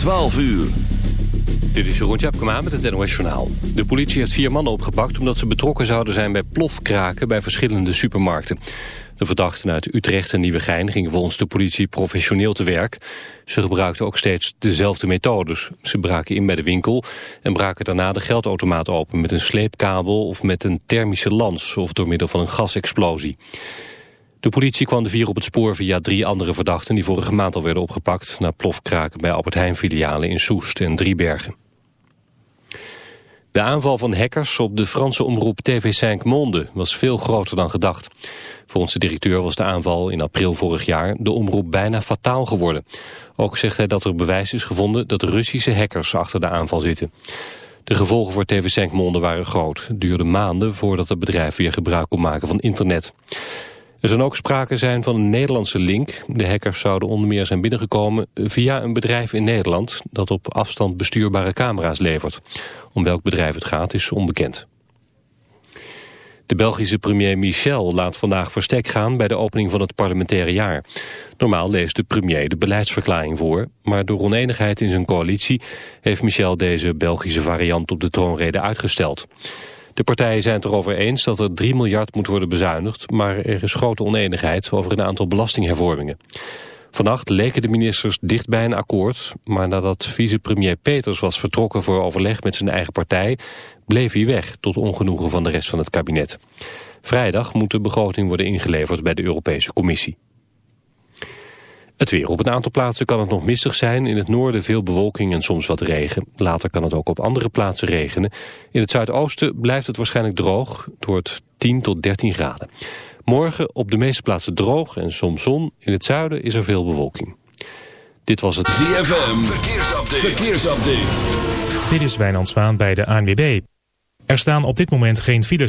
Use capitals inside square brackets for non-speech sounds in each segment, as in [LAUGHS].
12 uur. Dit is Jeroen Tjepkema met het NOS Journaal. De politie heeft vier mannen opgepakt omdat ze betrokken zouden zijn bij plofkraken bij verschillende supermarkten. De verdachten uit Utrecht en Nieuwegein gingen volgens de politie professioneel te werk. Ze gebruikten ook steeds dezelfde methodes. Ze braken in bij de winkel en braken daarna de geldautomaat open met een sleepkabel of met een thermische lans of door middel van een gasexplosie. De politie kwam de vier op het spoor via drie andere verdachten... die vorige maand al werden opgepakt... na plofkraken bij Albert Heijn-filialen in Soest en Driebergen. De aanval van hackers op de Franse omroep TV5 Monde was veel groter dan gedacht. Volgens de directeur was de aanval in april vorig jaar de omroep bijna fataal geworden. Ook zegt hij dat er bewijs is gevonden dat Russische hackers achter de aanval zitten. De gevolgen voor TV5 Monde waren groot. Het duurde maanden voordat het bedrijf weer gebruik kon maken van internet. Er zijn ook sprake zijn van een Nederlandse link. De hackers zouden onder meer zijn binnengekomen via een bedrijf in Nederland... dat op afstand bestuurbare camera's levert. Om welk bedrijf het gaat is onbekend. De Belgische premier Michel laat vandaag verstek gaan bij de opening van het parlementaire jaar. Normaal leest de premier de beleidsverklaring voor, maar door oneenigheid in zijn coalitie heeft Michel deze Belgische variant op de troonrede uitgesteld. De partijen zijn het erover eens dat er 3 miljard moet worden bezuinigd... maar er is grote oneenigheid over een aantal belastinghervormingen. Vannacht leken de ministers dicht bij een akkoord... maar nadat vicepremier Peters was vertrokken voor overleg met zijn eigen partij... bleef hij weg tot ongenoegen van de rest van het kabinet. Vrijdag moet de begroting worden ingeleverd bij de Europese Commissie. Het weer. Op een aantal plaatsen kan het nog mistig zijn. In het noorden veel bewolking en soms wat regen. Later kan het ook op andere plaatsen regenen. In het zuidoosten blijft het waarschijnlijk droog. Het wordt 10 tot 13 graden. Morgen op de meeste plaatsen droog en soms zon. In het zuiden is er veel bewolking. Dit was het ZFM. Verkeersupdate. Verkeersupdate. Dit is Wijnand Zwaan bij de ANWB. Er staan op dit moment geen files.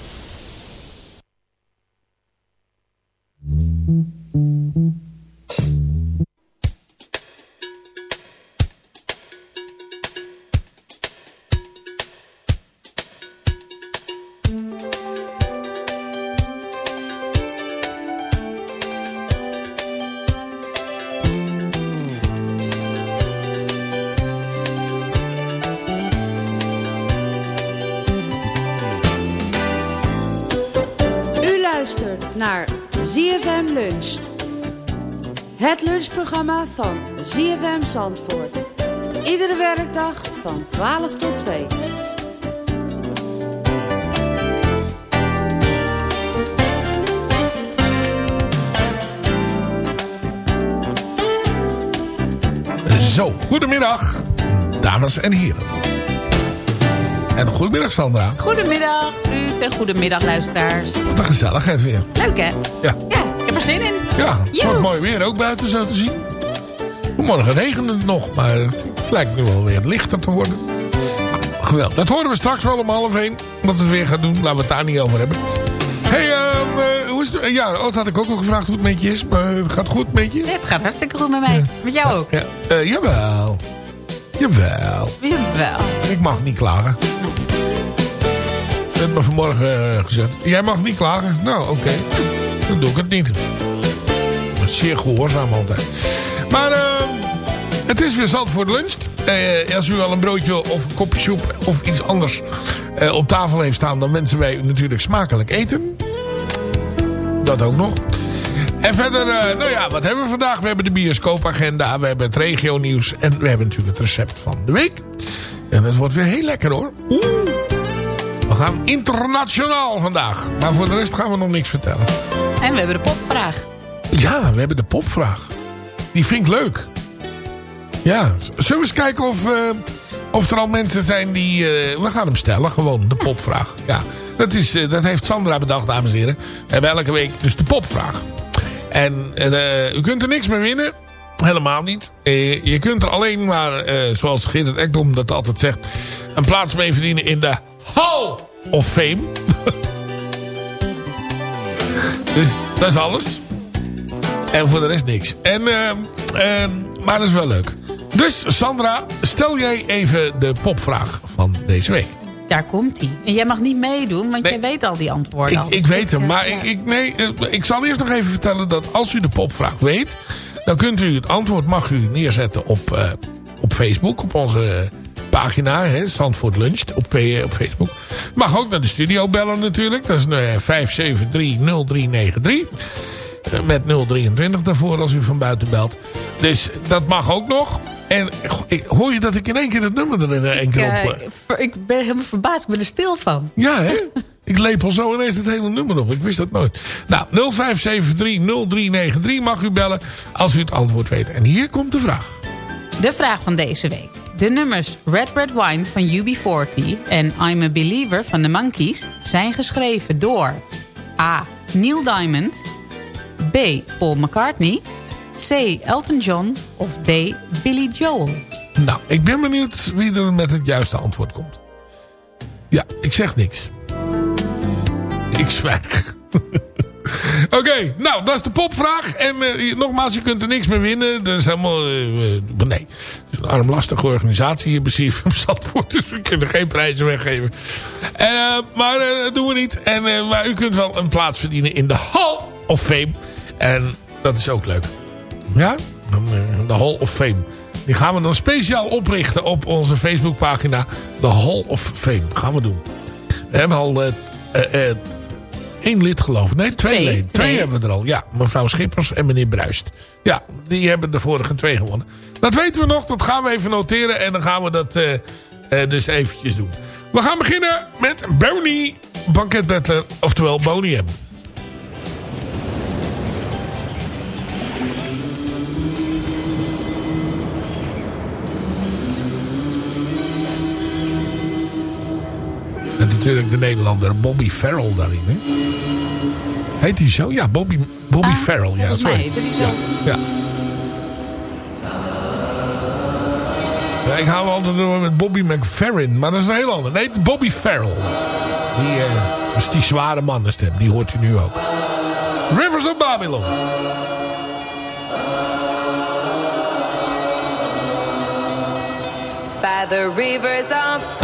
ZFM Zandvoort. Iedere werkdag van 12 tot 2. Zo, goedemiddag, dames en heren. En een goedemiddag, Sandra. Goedemiddag, Ruud en goedemiddag luisteraars. Wat een gezelligheid weer. Leuk hè? Ja, Ja, ik heb er zin in. ja het wordt mooi weer ook buiten zo te zien. Vanmorgen regende het nog, maar het lijkt nu wel weer lichter te worden. Nou, geweldig. Dat horen we straks wel om half één. Dat het weer gaat doen. Laten we het daar niet over hebben. hey, ehm, eh, hoe is het? ja, dat had ik ook al gevraagd hoe het met je is. Maar het gaat goed met je? Het gaat hartstikke goed met mij. Met jou ook. Ja, eh, jawel. Jawel. Jawel. Ik mag niet klagen. Dat heb me vanmorgen eh, gezet. Jij mag niet klagen. Nou, oké. Dan doe ik het niet. Zeer gehoorzaam altijd. Maar het is weer zat voor de lunch. Eh, als u al een broodje of een kopje soep of iets anders eh, op tafel heeft staan... dan wensen wij u natuurlijk smakelijk eten. Dat ook nog. En verder, eh, nou ja, wat hebben we vandaag? We hebben de bioscoopagenda, we hebben het regionieuws... en we hebben natuurlijk het recept van de week. En het wordt weer heel lekker hoor. Oeh. We gaan internationaal vandaag. Maar voor de rest gaan we nog niks vertellen. En we hebben de popvraag. Ja, we hebben de popvraag. Die vind ik leuk. Ja, zullen we eens kijken of, eh, of er al mensen zijn die... eh, we gaan hem stellen, gewoon, de popvraag. Ja, dat, is, eh, dat heeft Sandra bedacht, dames en heren. We hebben elke week dus de popvraag. En u kunt er niks mee winnen. Helemaal niet. Je kunt er alleen maar, zoals Gerrit Ekdom dat altijd zegt... een plaats mee verdienen in de Hall of Fame. [LAUGHS] dus dat is alles. En voor de rest niks. En, maar dat is wel leuk. Dus Sandra, stel jij even de popvraag van deze week. Daar komt hij. En jij mag niet meedoen, want Nee. jij weet al die antwoorden. Ik, al. ik weet hem, maar Ja. ik, ik, nee, eh, ik zal eerst nog even vertellen dat als u de popvraag weet... dan kunt u het antwoord mag u neerzetten op, eh, op Facebook, op onze pagina, hè, Zandvoort Luncht, op, eh, op Facebook. Mag ook naar de studio bellen natuurlijk, dat is eh, 573-0393. Eh, met 023 daarvoor als u van buiten belt. Dus dat mag ook nog. En ik- hoor je dat ik in één keer het nummer er in één keer op... Eh, eh, ik ben helemaal verbaasd. Ik ben er stil van. ja, hè? [LAUGHS] Ik lepel zo ineens het hele nummer op. Ik wist dat nooit. Nou, 0573-0393 mag u bellen als u het antwoord weet. En hier komt de vraag. De vraag van deze week. De nummers Red Red Wine van UB40 en I'm a Believer van de Monkees zijn geschreven door A. Neil Diamond B. Paul McCartney C. Elton John of D. Billy Joel. Nou, ik ben benieuwd wie er met het juiste antwoord komt. Ja, ik zeg niks. Ik zwijg. [LAUGHS] Oké, nou, dat is de popvraag. En eh, nogmaals, je kunt er niks mee winnen. Dat is helemaal... eh, eh, nee, het is een armlastige organisatie hier bij [LAUGHS] Zandvoort. Dus we kunnen geen prijzen weggeven. En, maar dat doen we niet. En, maar u kunt wel een plaats verdienen in de Hall of Fame. En dat is ook leuk. Ja, eh, de Hall of Fame. Die gaan we dan speciaal oprichten op onze Facebookpagina. De Hall of Fame. Gaan we doen. We hebben al eh, eh, één lid geloof ik. Nee, twee, Twee. leden. Twee, Twee. hebben we er al. Ja, mevrouw Schippers en meneer Bruist. Ja, die hebben de vorige twee gewonnen. Dat weten we nog. Dat gaan we even noteren. En dan gaan we dat dus eventjes doen. We gaan beginnen met Boney Banketbettler. Oftewel Boney M. natuurlijk de Nederlander Bobby Farrell daarin. Hè? Heet hij zo? Ja, Bobby, Bobby Ah, Farrell. Ja, mij sorry. heette die zo. Ja, ja. Ja, ik haal altijd door met Bobby McFerrin. Maar dat is een heel ander. Nee, is Bobby Farrell. Die, eh, dus die zware mannenstem. Die hoort u nu ook. Rivers of Babylon. by the rivers of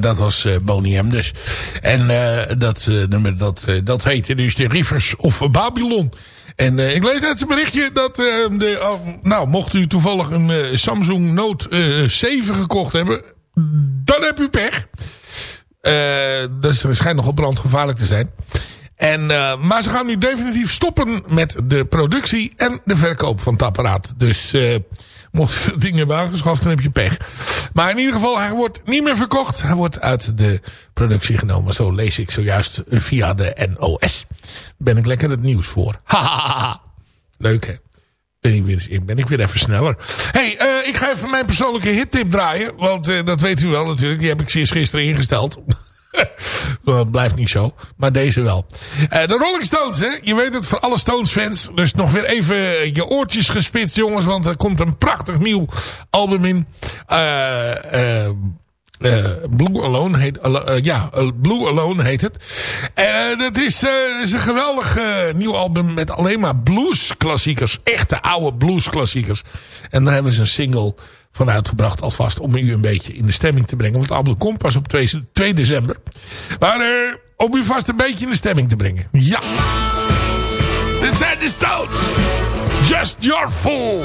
dat was eh Boney M dus. En eh, dat eh, nummer dat, eh, dat heette dus de Rivers of Babylon. En eh, ik lees net een berichtje dat... eh, de, oh, nou, mocht u toevallig een eh, Samsung Note eh, 7 gekocht hebben... dan heb u pech. Eh dat is waarschijnlijk nogal brandgevaarlijk te zijn. En, eh, maar ze gaan nu definitief stoppen met de productie en de verkoop van het apparaat. Dus eh mocht dat ding hebben aangeschaft, dan heb je pech. Maar in ieder geval, hij wordt niet meer verkocht. Hij wordt uit de productie genomen. Zo lees ik zojuist via de NOS. Ben ik lekker het nieuws voor. [LAUGHS] Hahaha. Leuk hè? Ben ik, weer, ben ik weer even sneller. hey, eh, ik ga even mijn persoonlijke hittip draaien. Want eh, dat weet u wel natuurlijk. Die heb ik sinds gisteren ingesteld. [LAUGHS] Dat blijft niet zo. Maar deze wel. Eh, de Rolling Stones, hè. Je weet het, voor alle Stones fans. Dus nog weer even je oortjes gespitst, jongens. Want er komt een prachtig nieuw album in. Eh, eh, Blue Alone heet, ja, Blue Alone heet het. Dat is, is een geweldig nieuw album met alleen maar bluesklassiekers. Echte oude bluesklassiekers. En daar hebben ze een single van uitgebracht alvast om u een beetje in de stemming te brengen. Want het album komt pas op 2, 2 december. Maar eh, om u vast een beetje in de stemming te brengen. Ja. Dit zijn de Stones. Just your fool.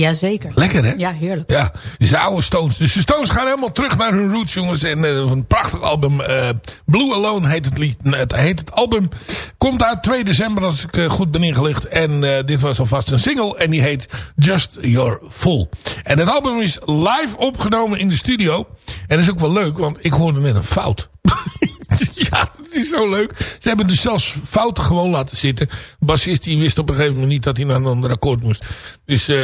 Jazeker. Lekker hè? Ja, heerlijk. Ja, de oude Stones. Dus de Stones gaan helemaal terug naar hun roots, jongens. En eh, een prachtig album. eh, Blue Alone heet het, lied, het heet het album. Komt uit 2 december, als ik eh, goed ben ingelicht. En dit was alvast een single. En die heet Just Your Fool. En het album is live opgenomen in de studio. En dat is ook wel leuk, want ik hoorde net een fout. [LAUGHS] is zo leuk. Ze hebben dus zelfs fouten gewoon laten zitten. De bassist die wist op een gegeven moment niet dat hij naar een ander akkoord moest. Dus eh,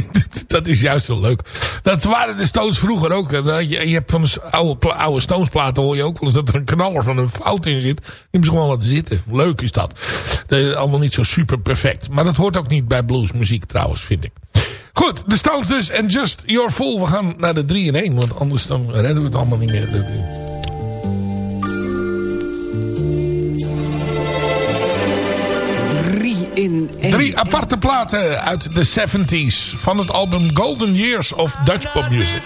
[LAUGHS] dat is juist wel leuk. Dat waren de Stones vroeger ook. Dat Je, je hebt van de oude, oude Stones platen hoor je ook wel eens dat er een knaller van een fout in zit. Die hebben ze gewoon laten zitten. Leuk is dat. Dat is allemaal niet zo super perfect. Maar dat hoort ook niet bij bluesmuziek trouwens, vind ik. Goed, de Stones dus. En Just Your Fool. We gaan naar de 3 in 1. Want anders dan redden we het allemaal niet meer. Drie in één. Drie aparte platen uit de 70s van het album Golden Years of Dutch Pop Music.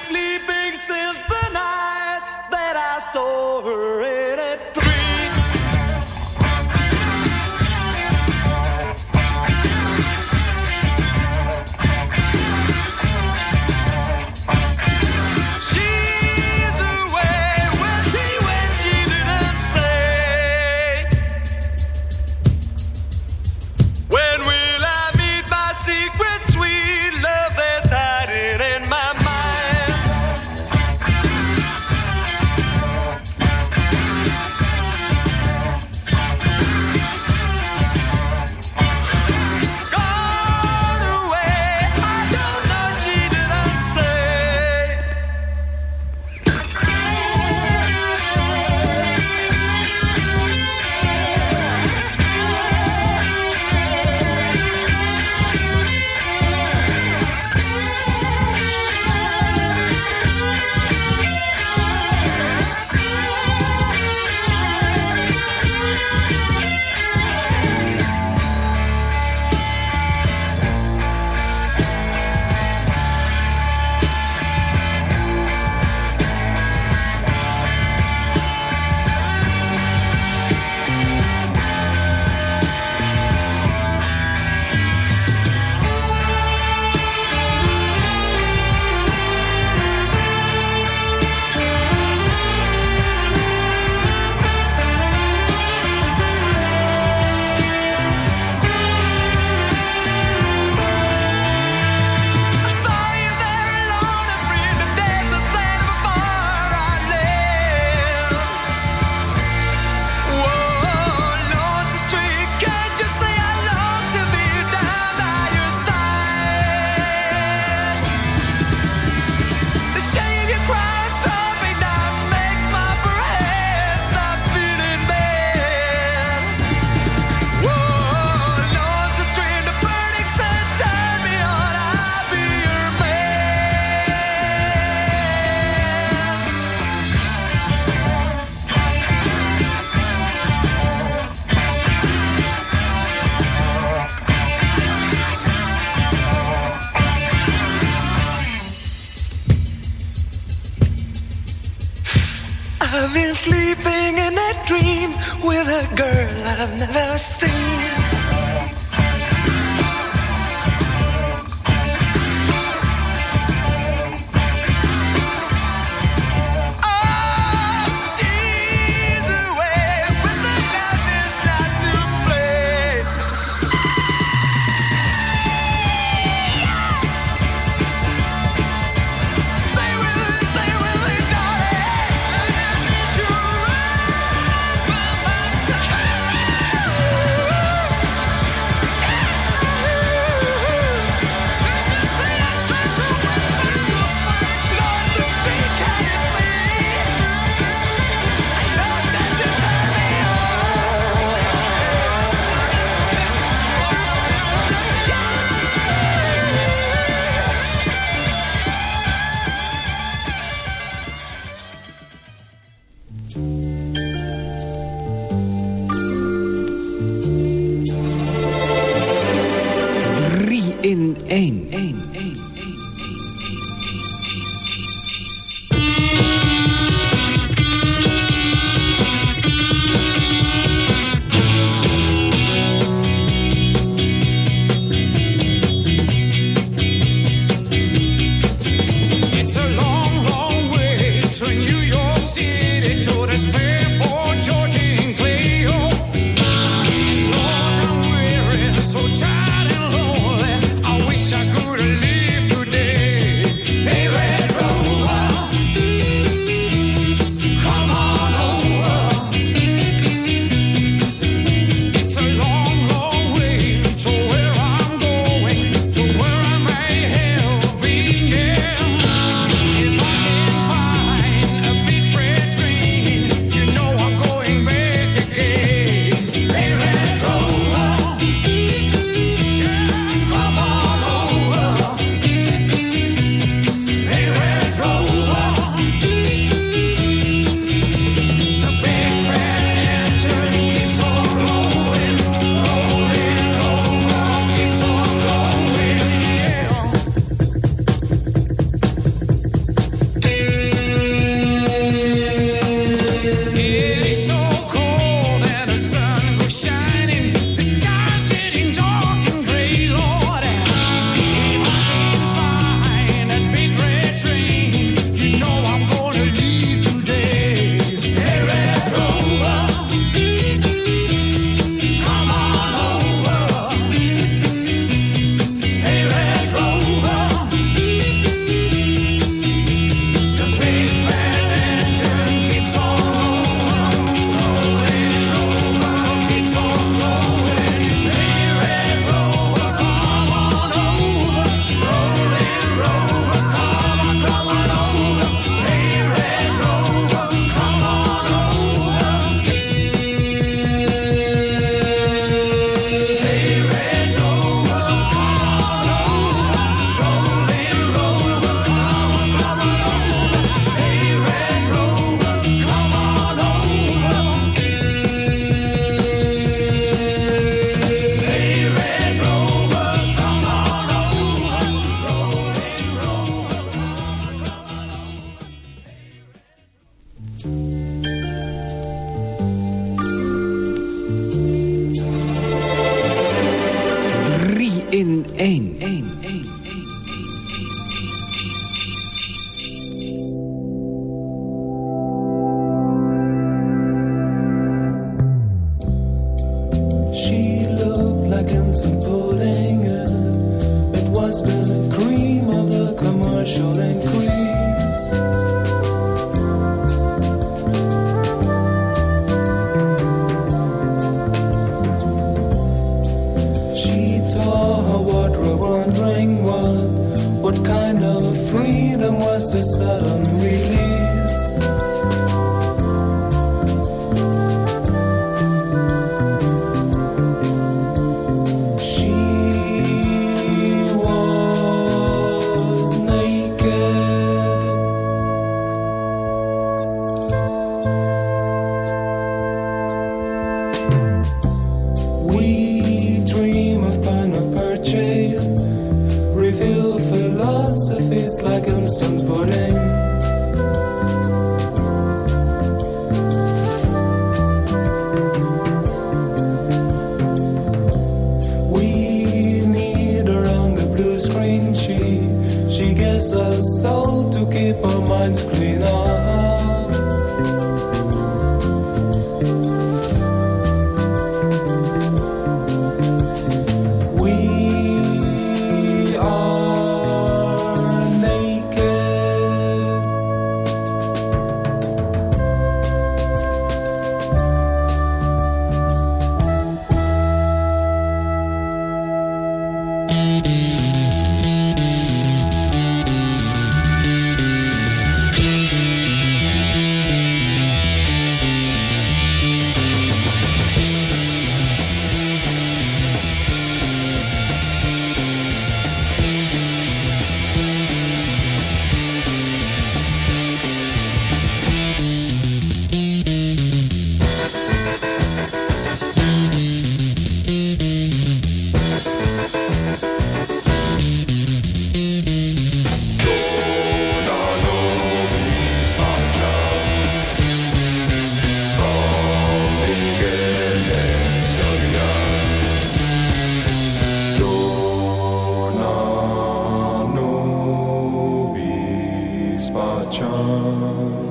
唱。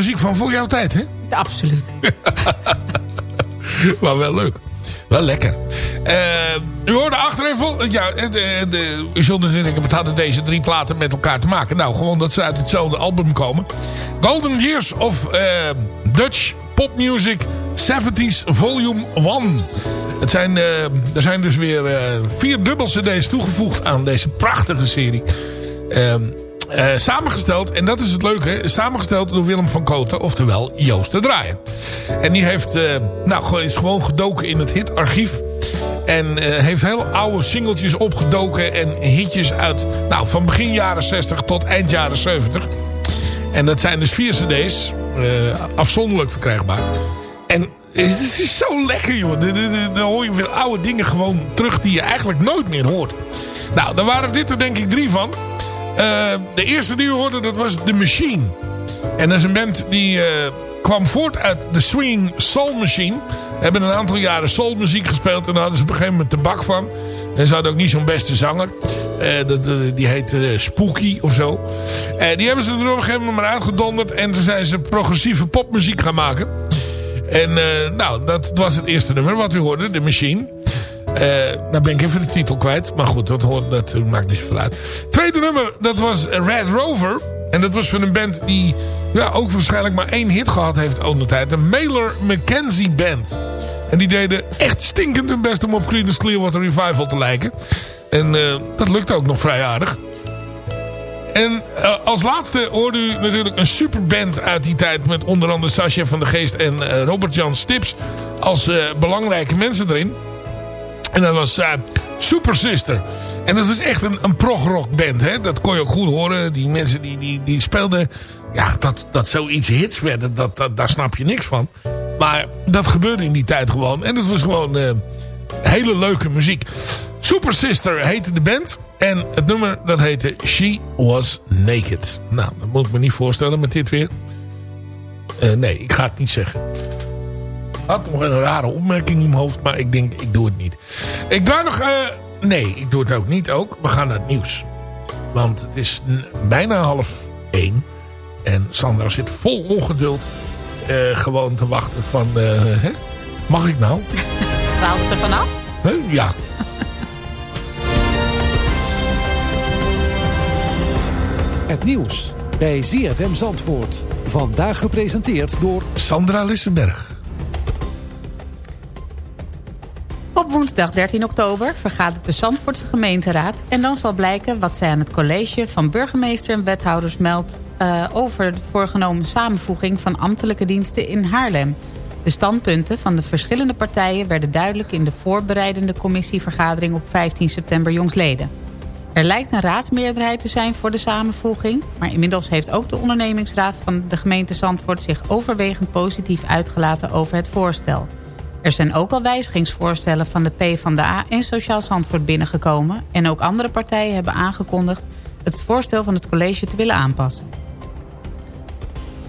Muziek van voor jouw tijd, hè? Absoluut. [LAUGHS] Maar wel leuk. Wel lekker. Eh, u hoorde achterin vol... Ja, de, de, u zult natuurlijk denken, wat hadden deze drie platen met elkaar te maken? Nou, gewoon dat ze uit hetzelfde album komen. Golden Years of eh, Dutch Pop Music 70s Volume 1. Het zijn, eh, er zijn dus weer eh, vier dubbel cd's toegevoegd aan deze prachtige serie. Ehm, eh, samengesteld, en dat is het leuke, samengesteld door Willem van Koten, oftewel Joost de Draaier. En die heeft, eh, nou, is gewoon gedoken in het hitarchief. En eh, heeft heel oude singeltjes opgedoken en hitjes uit, nou, van begin jaren 60 tot eind jaren 70. En dat zijn dus vier cd's, afzonderlijk verkrijgbaar. En het is zo lekker, joh. Dan hoor je weer oude dingen gewoon terug die je eigenlijk nooit meer hoort. Nou, daar waren dit er denk ik drie van. Eh, de eerste die we hoorden, dat was The Machine. En dat is een band die eh, kwam voort uit de Swing Soul Machine. Hebben een aantal jaren soulmuziek gespeeld. En daar hadden ze op een gegeven moment tabak van. En ze hadden ook niet zo'n beste zanger. Eh, die heet Spooky of zo. Die hebben ze er op een gegeven moment maar uitgedonderd. En toen zijn ze progressieve popmuziek gaan maken. En nou, dat was het eerste nummer wat u hoorde. The Machine. Eh nou ben ik even de titel kwijt. Maar goed, dat, hoort, dat maakt niet zoveel uit. Tweede nummer, dat was Red Rover. En dat was van een band die ja, ook waarschijnlijk maar één hit gehad heeft onder de tijd. De Mailer McKenzie Band. En die deden echt stinkend hun best om op Creedence Clearwater Revival te lijken. En eh, dat lukte ook nog vrij aardig. En eh, als laatste hoorde u natuurlijk een superband uit die tijd... met onder andere Sascha van de Geest en Robert-Jan Stips... als belangrijke mensen erin. En dat was eh, Super Sister. En dat was echt een, een prog-rock band. Hè? Dat kon je ook goed horen. Die mensen die, die, die speelden... Ja, dat, dat zoiets hits werden, dat, dat, daar snap je niks van. Maar dat gebeurde in die tijd gewoon. En het was gewoon eh, hele leuke muziek. Super Sister heette de band. En het nummer dat heette She Was Naked. Nou, dat moet ik me niet voorstellen met dit weer. Eh, nee, ik ga het niet zeggen had nog een rare opmerking in mijn hoofd. Maar ik denk, ik doe het niet. Ik draai nog eh, Nee, ik doe het ook niet ook. We gaan naar het nieuws. Want het is bijna half één. En Sandra zit vol ongeduld eh, gewoon te wachten van... eh, hè? Mag ik nou? [LAUGHS] Straalt het er vanaf? Huh? Ja. [LAUGHS] Het nieuws bij ZFM Zandvoort. Vandaag gepresenteerd door Sandra Lissenberg. Woensdag 13 oktober vergadert de Zandvoortse gemeenteraad... en dan zal blijken wat zij aan het college van burgemeester en wethouders meldt... eh, over de voorgenomen samenvoeging van ambtelijke diensten in Haarlem. De standpunten van de verschillende partijen werden duidelijk... in de voorbereidende commissievergadering op 15 september jongsleden. Er lijkt een raadsmeerderheid te zijn voor de samenvoeging... maar inmiddels heeft ook de ondernemingsraad van de gemeente Zandvoort... zich overwegend positief uitgelaten over het voorstel... Er zijn ook al wijzigingsvoorstellen van de PvdA en Sociaal Zandvoort binnengekomen... en ook andere partijen hebben aangekondigd het voorstel van het college te willen aanpassen.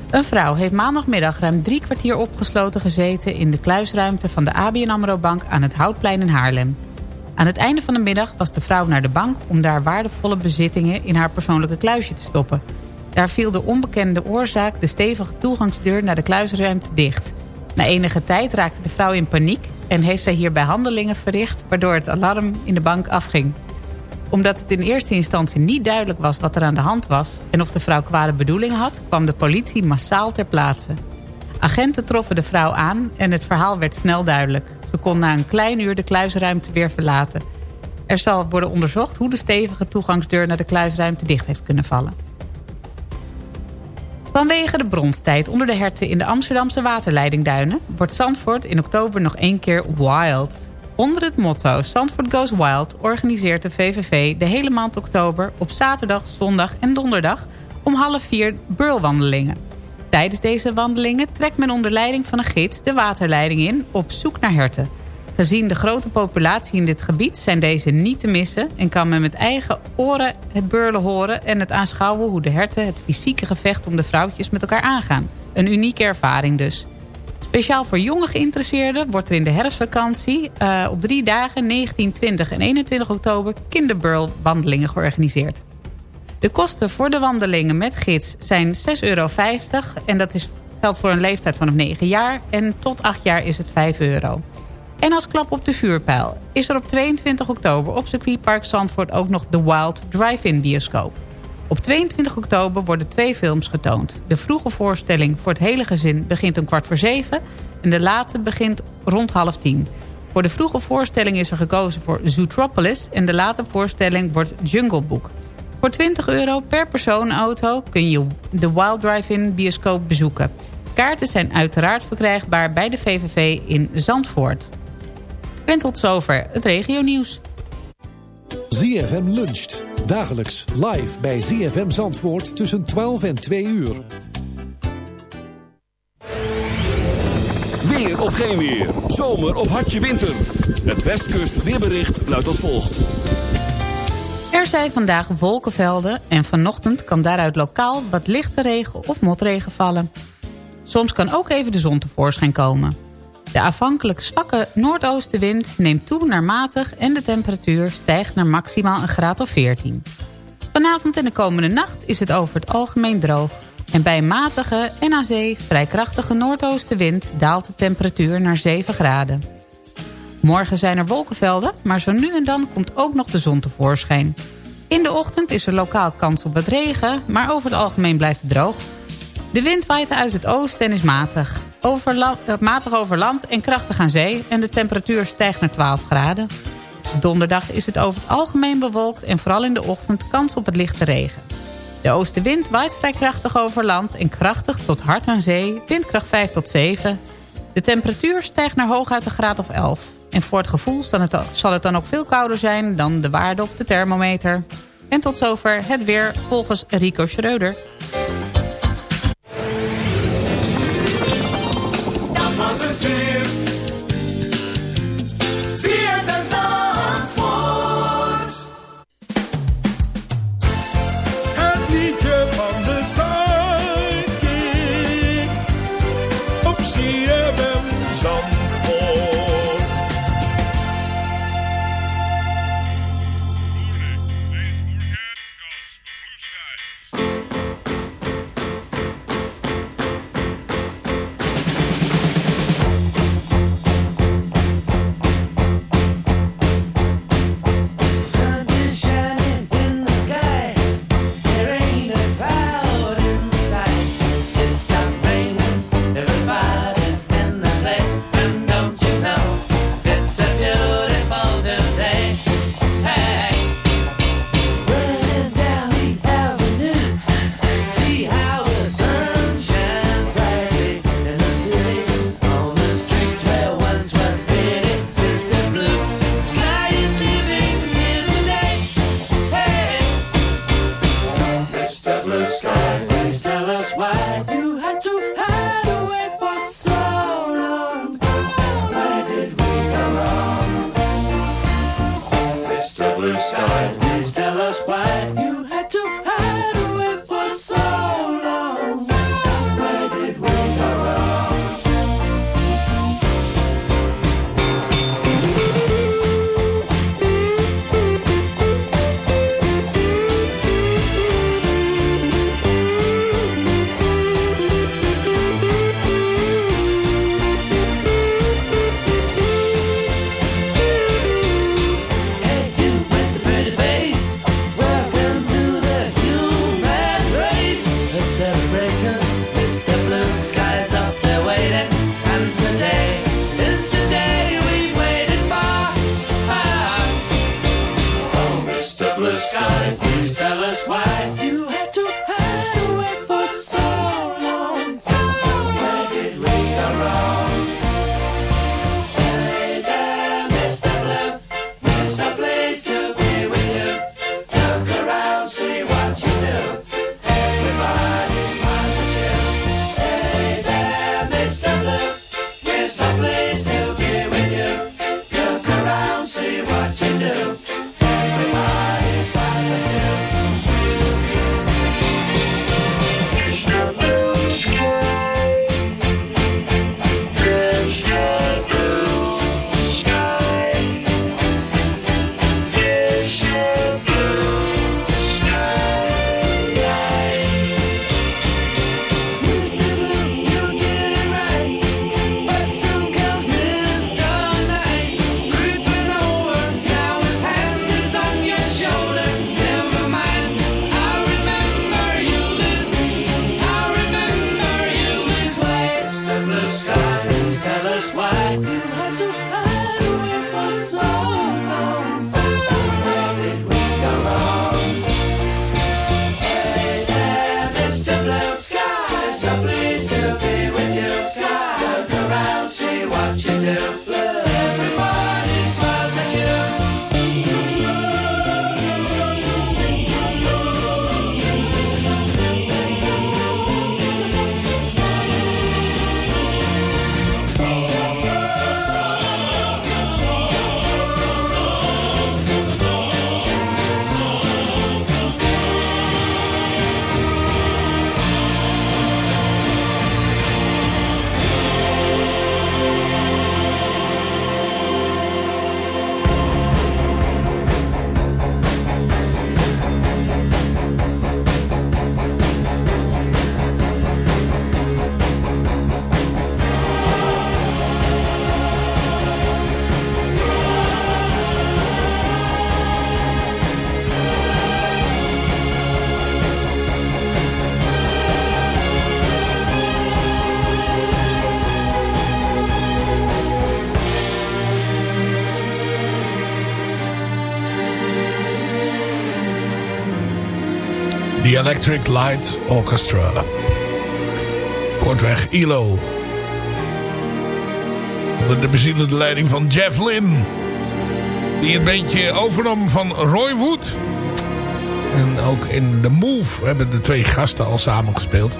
Een vrouw heeft maandagmiddag ruim drie kwartier opgesloten gezeten... in de kluisruimte van de ABN AMRO Bank aan het Houtplein in Haarlem. Aan het einde van de middag was de vrouw naar de bank... om daar waardevolle bezittingen in haar persoonlijke kluisje te stoppen. Daar viel de onbekende oorzaak de stevige toegangsdeur naar de kluisruimte dicht... Na enige tijd raakte de vrouw in paniek en heeft zij hierbij handelingen verricht... waardoor het alarm in de bank afging. Omdat het in eerste instantie niet duidelijk was wat er aan de hand was... en of de vrouw kwade bedoelingen had, kwam de politie massaal ter plaatse. Agenten troffen de vrouw aan en het verhaal werd snel duidelijk. Ze kon na een klein uur de kluisruimte weer verlaten. Er zal worden onderzocht hoe de stevige toegangsdeur naar de kluisruimte dicht heeft kunnen vallen. Vanwege de bronstijd onder de herten in de Amsterdamse waterleidingduinen... wordt Zandvoort in oktober nog één keer wild. Onder het motto Zandvoort Goes Wild organiseert de VVV de hele maand oktober... op zaterdag, zondag en donderdag om half vier burlwandelingen. Tijdens deze wandelingen trekt men onder leiding van een gids de waterleiding in... op zoek naar herten. Gezien de grote populatie in dit gebied zijn deze niet te missen... en kan men met eigen oren het beurlen horen... en het aanschouwen hoe de herten het fysieke gevecht om de vrouwtjes met elkaar aangaan. Een unieke ervaring dus. Speciaal voor jonge geïnteresseerden wordt er in de herfstvakantie... eh, op drie dagen, 19, 20 en 21 oktober... kinderburlwandelingen georganiseerd. De kosten voor de wandelingen met gids zijn 6,50 euro... en dat is, geldt voor een leeftijd vanaf 9 jaar... en tot 8 jaar is het 5 euro. En als klap op de vuurpijl is er op 22 oktober op circuitpark Zandvoort ook nog de Wild Drive-In bioscoop. Op 22 oktober worden twee films getoond. De vroege voorstelling voor het hele gezin begint om kwart voor zeven... en de late begint rond half tien. Voor de vroege voorstelling is er gekozen voor Zootropolis... en de late voorstelling wordt Jungle Book. Voor 20 euro per persoonauto kun je de Wild Drive-In bioscoop bezoeken. Kaarten zijn uiteraard verkrijgbaar bij de VVV in Zandvoort. En tot zover het regionieuws. ZFM luncht. Dagelijks live bij ZFM Zandvoort tussen 12 en 2 uur. Weer of geen weer. Zomer of hartje winter. Het Westkust weerbericht luidt als volgt. Er zijn vandaag wolkenvelden en vanochtend kan daaruit lokaal wat lichte regen of motregen vallen. Soms kan ook even de zon tevoorschijn komen. De afhankelijk zwakke noordoostenwind neemt toe naar matig en de temperatuur stijgt naar maximaal een graad of 14. Vanavond en de komende nacht is het over het algemeen droog. En bij een matige en aan zee vrij krachtige noordoostenwind daalt de temperatuur naar 7 graden. Morgen zijn er wolkenvelden, maar zo nu en dan komt ook nog de zon tevoorschijn. In de ochtend is er lokaal kans op wat regen, maar over het algemeen blijft het droog. De wind waait uit het oosten en is matig. Eh, matig over land en krachtig aan zee en de temperatuur stijgt naar 12 graden. Donderdag is het over het algemeen bewolkt en vooral in de ochtend kans op het lichte regen. De oostenwind waait vrij krachtig over land en krachtig tot hard aan zee, windkracht 5 tot 7. De temperatuur stijgt naar hooguit een graad of 11. En voor het gevoel zal het, zal het dan ook veel kouder zijn dan de waarde op de thermometer. En tot zover het weer volgens Rico Schreuder. Electric Light Orchestra. Kortweg ILO. Onder de bezielende leiding van Jeff Lynne. Die het beetje overnam van Roy Wood. En ook in The Move hebben de twee gasten al samen gespeeld.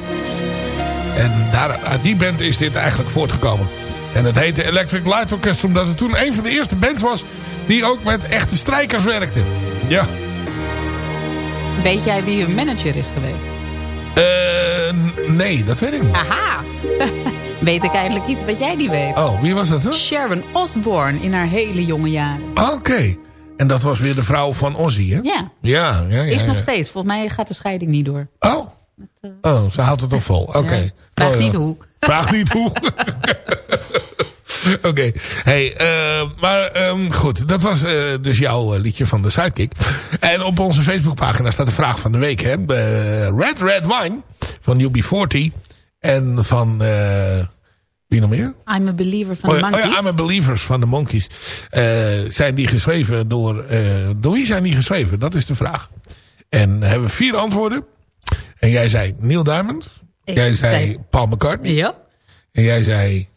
En daar, uit die band is dit eigenlijk voortgekomen. En het heette Electric Light Orchestra omdat het toen een van de eerste bands was... die ook met echte strijkers werkte. Ja. Weet jij wie hun manager is geweest? Eh, n- nee, dat weet ik niet. Aha! [LAUGHS] weet ik eindelijk iets wat jij niet weet. Oh, wie was dat dan? Sharon Osbourne in haar hele jonge jaren. Ah, Oké. En dat was weer de vrouw van Ozzy, hè? Ja, Ja, ja, ja. is nog steeds. Volgens mij gaat de scheiding niet door. Oh. Oh, ze houdt het toch vol. Oké. Vraag Oh, niet hoe. Vraag niet hoe. [LAUGHS] [LAUGHS] Oké. Hey, eh, maar ehm, goed. Dat was eh, dus jouw eh, liedje van de Sidekick. En op onze Facebookpagina staat de vraag van de week. Hè? Red Red Wine van UB40. En van... wie nog meer? I'm a believer van Oh, de ja, oh Monkeys. ja, I'm a Believers van de Monkeys. Zijn die geschreven door... door wie zijn die geschreven? Dat is de vraag. En hebben we vier antwoorden. En jij zei Neil Diamond. Ik jij zei, zei- Paul McCartney. Ja, En jij zei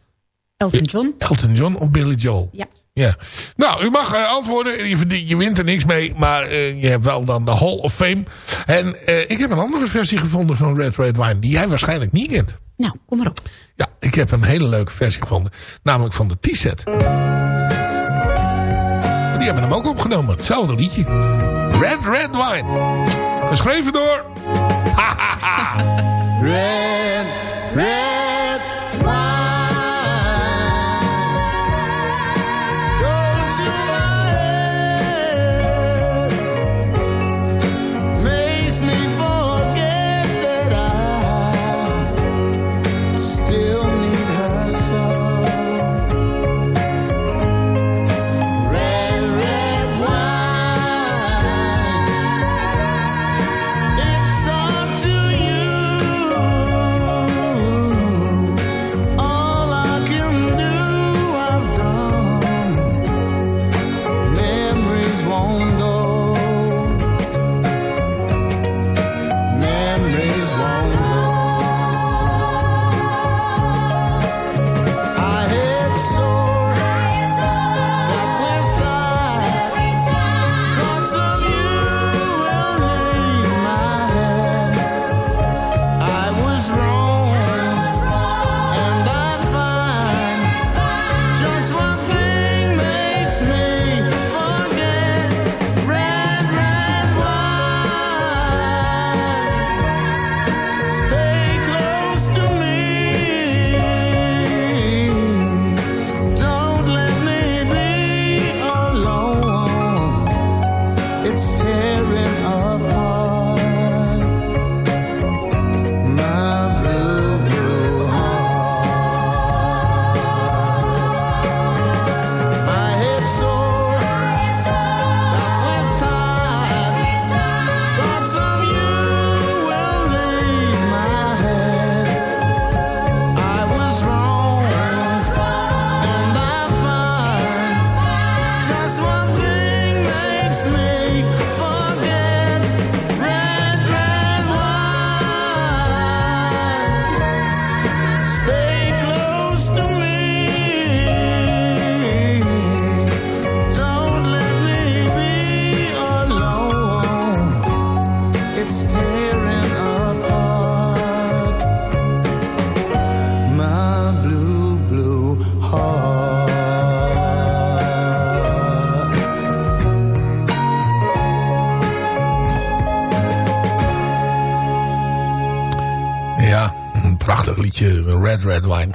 Elton John. Elton John of Billy Joel. Ja. Ja. Nou, u mag eh, antwoorden. Je, verdient, je wint er niks mee. Maar eh, je hebt wel dan de Hall of Fame. En eh, ik heb een andere versie gevonden van Red Red Wine. Die jij waarschijnlijk niet kent. Nou, kom maar op. Ja, ik heb een hele leuke versie gevonden. Namelijk van de T-set. Die hebben hem ook opgenomen. Hetzelfde liedje. Red Red Wine. Geschreven door... [LAUGHS] Red, red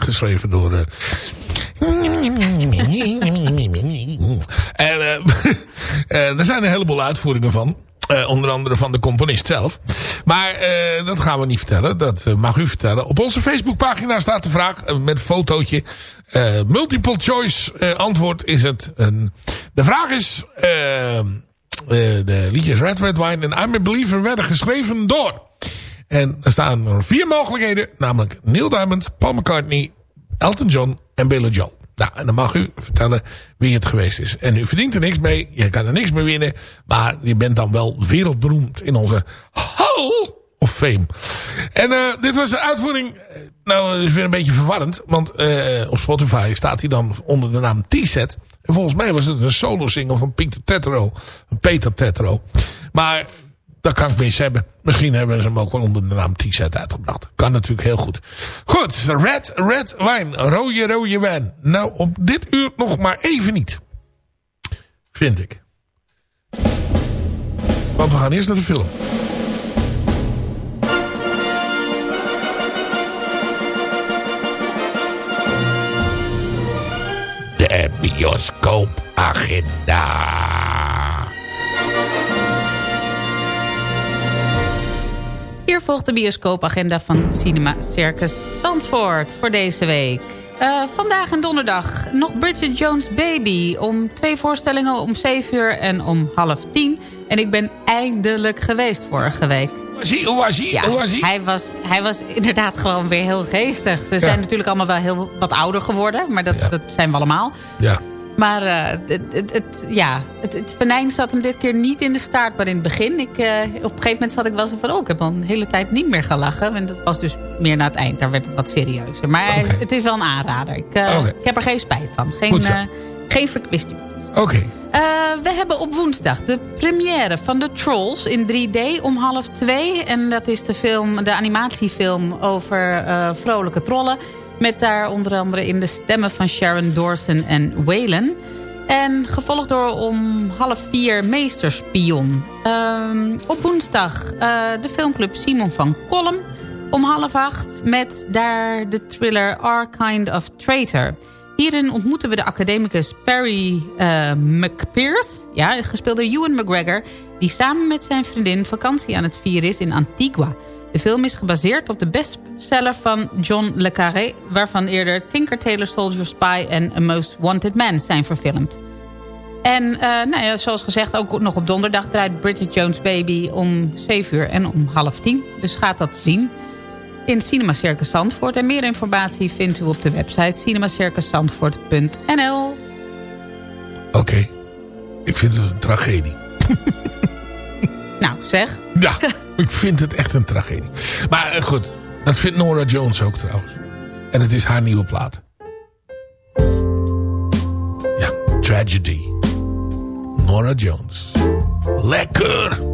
geschreven door... eh, [LAUGHS] en eh, [LAUGHS] eh, er zijn een heleboel uitvoeringen van. Onder andere van de componist zelf. Maar dat gaan we niet vertellen. Dat mag u vertellen. Op onze Facebookpagina staat de vraag met een fotootje. Eh, multiple choice antwoord is het. een- de vraag is... eh, eh, de liedjes Red Red Wine en I'm a Believer werden geschreven door... En er staan er vier mogelijkheden. Namelijk Neil Diamond, Paul McCartney, Elton John en Billy Joel. Nou, en dan mag u vertellen wie het geweest is. En u verdient er niks mee. Je kan er niks mee winnen. Maar je bent dan wel wereldberoemd in onze Hall of Fame. En eh, dit was de uitvoering. Nou, dat is weer een beetje verwarrend. Want eh, op Spotify staat hij dan onder de naam T-Set. En volgens mij was het een solo single van Peter Tetro. Peter Tetro. Maar dat kan ik mis hebben. Misschien hebben ze hem ook wel onder de naam T-Set uitgebracht. Kan natuurlijk heel goed. Goed, Red Red Wine. Rode rode wijn. Nou, op dit uur nog maar even niet. Vind ik. Want we gaan eerst naar de film. De bioscoopagenda. Hier volgt de bioscoopagenda van Cinema Circus Zandvoort voor deze week. Eh, vandaag en donderdag nog Bridget Jones' Baby. Om twee voorstellingen om 7 uur en om half tien. En ik ben eindelijk geweest vorige week. Hoe was hij? Hoe was hij? Ja, Hoe was hij? hij was, hij was inderdaad gewoon weer heel geestig. Ze zijn natuurlijk allemaal wel heel wat ouder geworden. Maar dat, dat zijn we allemaal. Ja. Maar eh, het, het, het, ja, het, het venijn zat hem dit keer niet in de staart, maar in het begin. Ik, eh, op een gegeven moment zat ik wel zo van, oh, ik heb al een hele tijd niet meer gelachen. En dat was dus meer na het eind, daar werd het wat serieuzer. Maar het is wel een aanrader. Ik, eh, ik heb er geen spijt van. Geen, geen verkwisting. Oké. We hebben op woensdag de première van The Trolls in 3D om half twee. En dat is de, film, de animatiefilm over vrolijke trollen. Met daar onder andere in de stemmen van Sharon Dawson en Waylon. En gevolgd door om half vier Meesterspion. Ehm, op woensdag eh, de filmclub Simon van Kolm. Om half acht met daar de thriller Our Kind of Traitor. Hierin ontmoeten we de academicus Perry McPierce, ja, gespeeld door Ewan McGregor... die samen met zijn vriendin vakantie aan het vieren is in Antigua. De film is gebaseerd op de bestseller van John le Carré... waarvan eerder Tinker Tailor Soldier Spy en A Most Wanted Man zijn verfilmd. En eh, nou ja, zoals gezegd, ook nog op donderdag draait Bridget Jones Baby om 7 uur en om half 10. Dus gaat dat zien in Cinema Circus Zandvoort. En meer informatie vindt u op de website cinemacircuszandvoort.nl. Oké. Ik vind het een tragedie. [LAUGHS] Nou, zeg. Ja, [LAUGHS] ik vind het echt een tragedie. Maar eh, goed, dat vindt Nora Jones ook trouwens. En het is haar nieuwe plaat. Ja, Tragedy. Nora Jones. Lekker!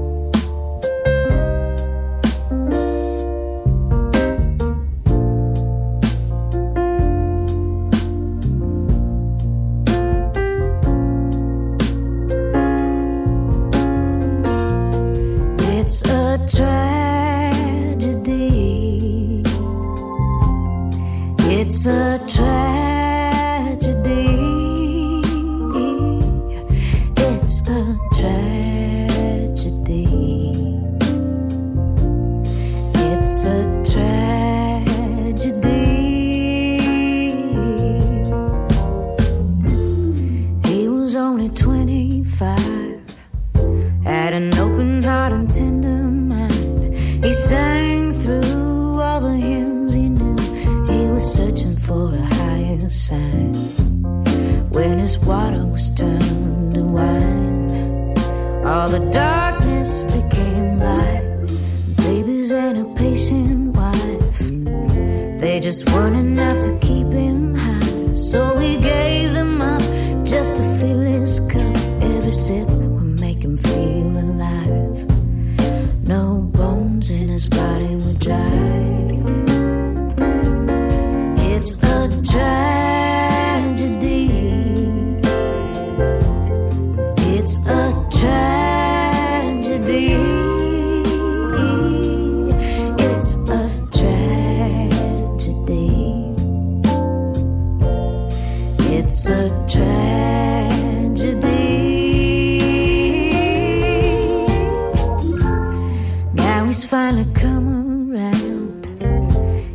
Finally come around.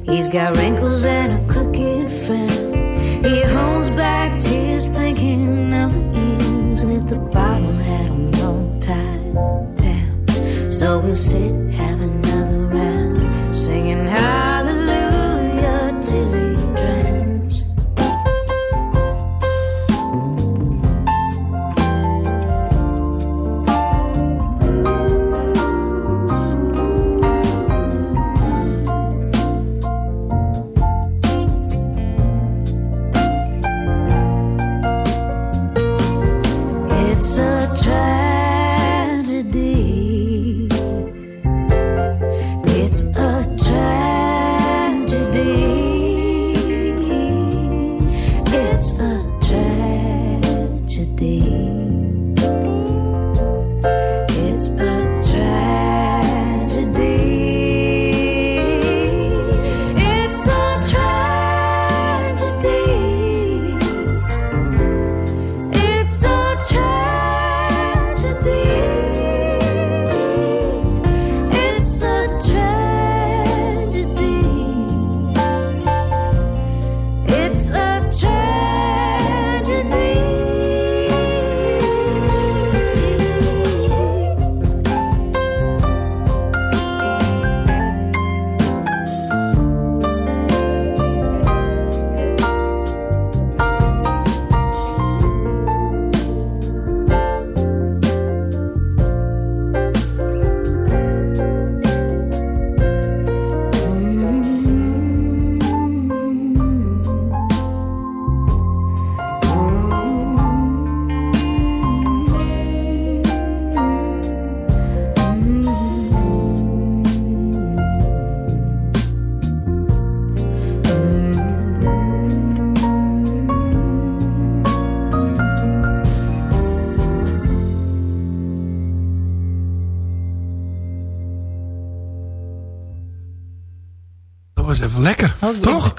He's got wrinkles and a crooked frown. He holds back tears, thinking of the years that the bottle had him all tied down. So we'll sit, have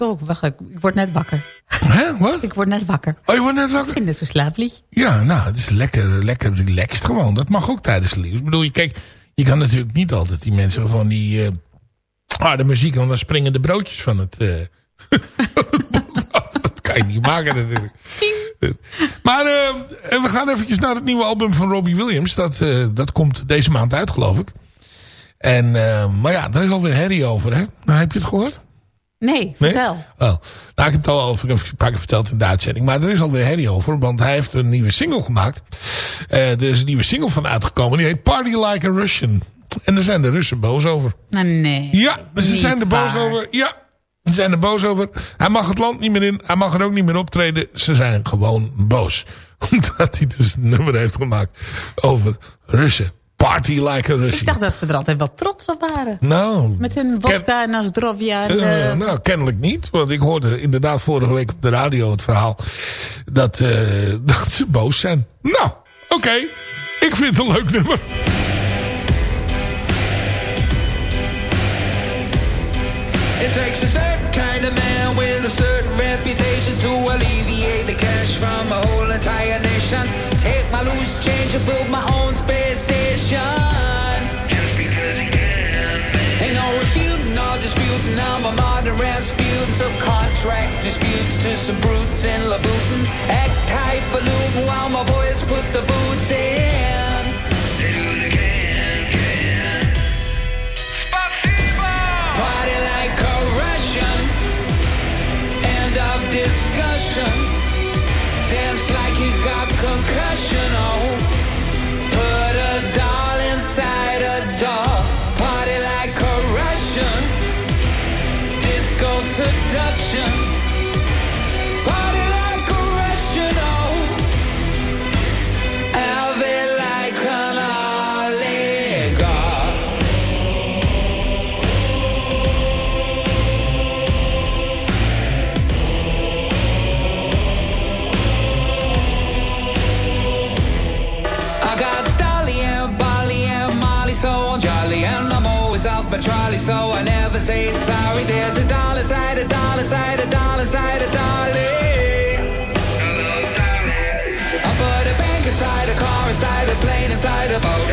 Oh. Wacht, ik, word net wakker. Hè? Wat? Ik word net wakker. Oh, je wordt net wakker? Ik vind het zo'n slaapliedje. Ja, nou, het is lekker, lekker relaxed gewoon. Dat mag ook tijdens het liefst. Ik bedoel, je, kijk, je kan natuurlijk niet altijd die mensen van die eh harde muziek... want dan springen de broodjes van het... eh, [LAUGHS] dat kan je niet maken natuurlijk. Maar eh, we gaan eventjes naar het nieuwe album van Robbie Williams. Dat, dat komt deze maand uit, geloof ik. En, maar ja, daar is alweer herrie over, hè? Nou, heb je het gehoord? Nee, vertel. Oh. Nou, ik heb het al een paar keer verteld in de uitzending. Maar er is alweer herrie over. Want hij heeft een nieuwe single gemaakt. Eh, er is een nieuwe single van uitgekomen. Die heet Party Like a Russian. En daar zijn de Russen boos over. Nou, nee. Ja, ze zijn er boos waar. over. Ja, ze zijn er boos over. Hij mag het land niet meer in. Hij mag er ook niet meer optreden. Ze zijn gewoon boos. [LAUGHS] Omdat hij dus een nummer heeft gemaakt over Russen. Party Like a Russian. Ik dacht dat ze er altijd wel trots op waren. Nou, Met hun vodka en Azdrovia. En eh, de... nou, kennelijk niet. Want ik hoorde inderdaad vorige week op de radio het verhaal dat, eh, [LAUGHS] dat ze boos zijn. Nou, oké. Ik vind het een leuk nummer. It takes a certain kind of man with a certain reputation to alleviate the cash from a whole entire nation. Take my loose change and build my own space can. Ain't no refuting disputing. I'm a disputes to some brutes in Labutin. Act highfalutin while my boys put the boots in. Party like a Russian. End of discussion. Dance like you got concussion. Oh,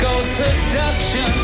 go seduction.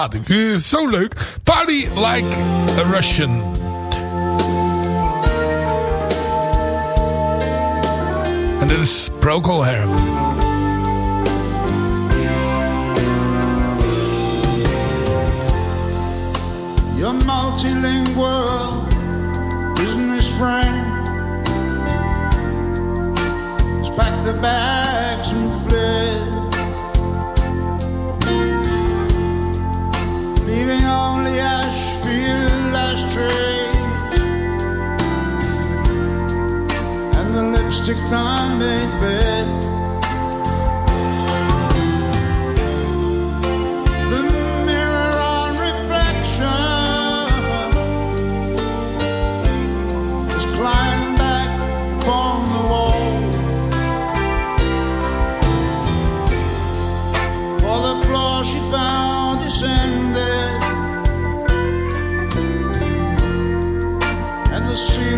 Plaat. Ik vind het zo leuk. Party like a Russian. En dit is Procol Harum. Your multilingual business friend has packed the bags and fled, and the lipstick on my bed.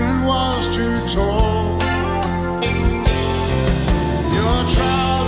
Ceiling was too tall. Your trouser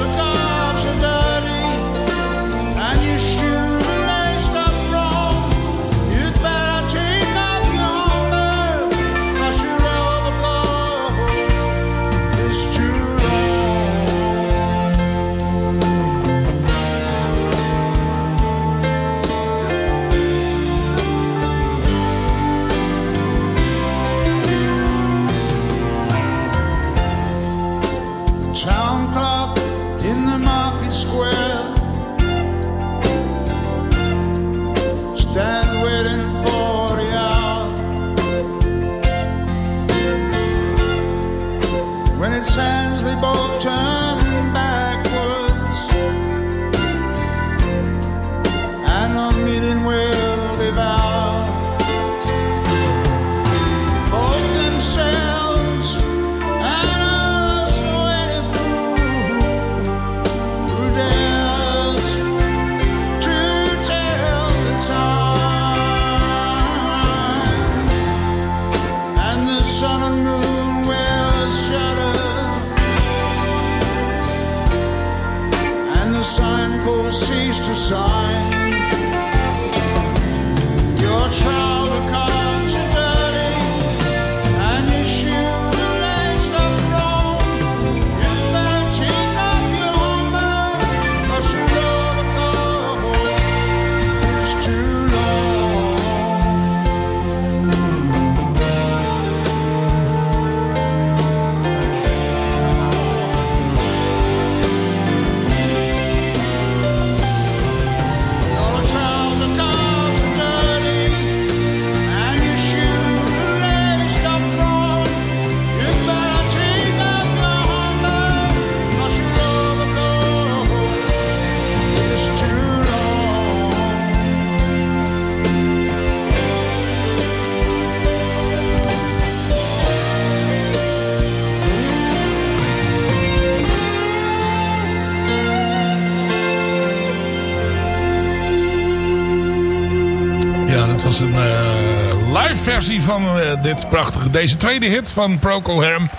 dit prachtige, deze tweede hit van Procol Harum.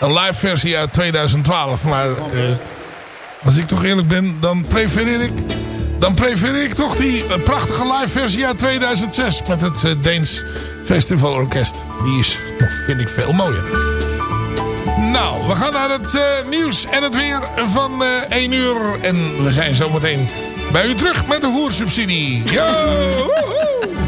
Een live versie uit 2012. Maar eh, als ik toch eerlijk ben, dan prefereer ik, dan prefereer ik toch die eh, prachtige live versie uit 2006 met het eh, Deens Festivalorkest. Die is vind ik, veel mooier. Nou, we gaan naar het nieuws en het weer van eh 1 uur. En we zijn zometeen bij u terug met de hoersubsidie. Yo! [LAUGHS]